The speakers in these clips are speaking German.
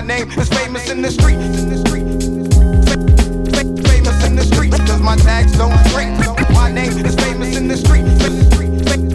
My name is famous in the street. Famous in the street, cause my tags don't break. My name is famous in the street.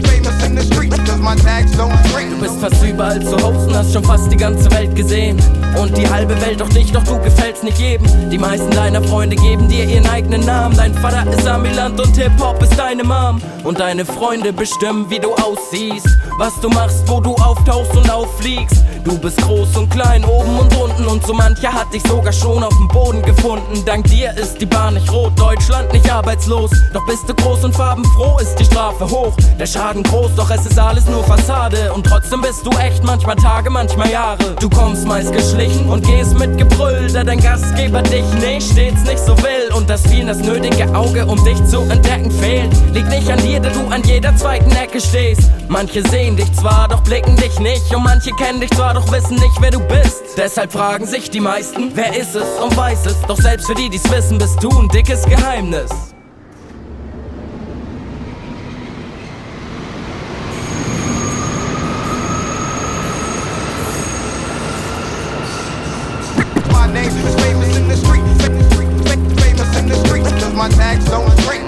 Famous in the street, cause my tags don't break. Du bist fast überall zu hast schon fast die ganze Welt gesehen. Und die halbe Welt auch dich, doch du gefällst nicht jedem. Die meisten deiner Freunde geben dir ihren eigenen Namen. Dein Vater ist Amiland und Hip-Hop ist deine Mom. Und deine Freunde bestimmen, wie du aussiehst. Was du machst, wo du auftauchst und auffliegst. Du bist groß und klein, oben und unten. Und so mancher hat dich sogar schon auf dem Boden gefunden. Dank dir ist die Bahn nicht rot, Deutschland nicht arbeitslos. Doch bist du groß und farbenfroh, ist die Strafe hoch. Der Schaden groß, doch es ist alles nur Fassade. Und trotzdem bist du echt manchmal Tage, manchmal Jahre. Du kommst meist geschlichen und gehst mit Gebrüll, da dein Gastgeber dich nicht stets nicht so will. Und das vielen das nötige Auge, um dich zu entdecken, fehlt. Liegt nicht an dir, da du an jeder zweiten Ecke stehst. Manche sehen dich zwar, doch blicken dich nicht. Und manche kennen dich zwar, doch wissen nicht, wer du bist. Deshalb fragen sich die meisten, wer ist es und weiß es. Doch selbst für die, die's wissen, bist du ein dickes Geheimnis. My name is famous in the street. Famous in the street, cause my tags don't break.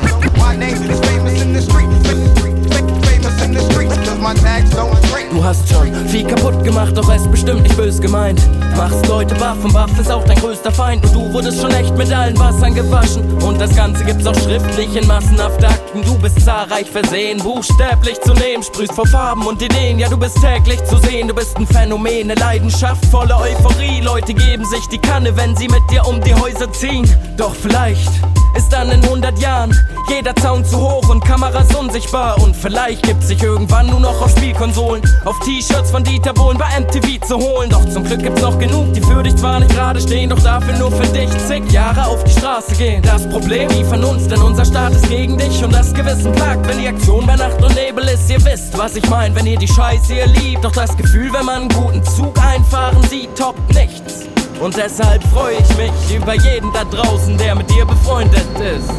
Gemacht, doch es bestimmt nicht bös gemeint. Machst Leute baff und baff ist auch dein größter Feind. Und du wurdest schon echt mit allen Wassern gewaschen. Und das Ganze gibt's auch schriftlich in massenhaften Akten. Du bist zahlreich versehen, buchstäblich zu nehmen. Sprühst vor Farben und Ideen, ja du bist täglich zu sehen. Du bist ein Phänomen, eine Leidenschaft, volle Euphorie. Leute geben sich die Kanne, wenn sie mit dir um die Häuser ziehen. Doch vielleicht ist dann in 100 Jahren jeder Zaun zu hoch und Kameras unsichtbar. Und vielleicht gibt sich irgendwann nur noch auf Spielkonsolen, auf T-Shirts von Dieter Bohlen bei MTV zu holen. Doch zum Glück gibt's noch genug, die für dich zwar nicht gerade stehen, doch dafür nur für dich zig Jahre auf die Straße gehen. Das Problem, die von uns, denn unser Staat ist gegen dich und das Gewissen plagt, wenn die Aktion bei Nacht und Nebel ist. Ihr wisst, was ich mein, wenn ihr die Scheiße ihr liebt. Doch das Gefühl, wenn man einen guten Zug einfahren sieht, toppt nichts. Und deshalb freue ich mich über jeden da draußen, der mit dir befreundet ist.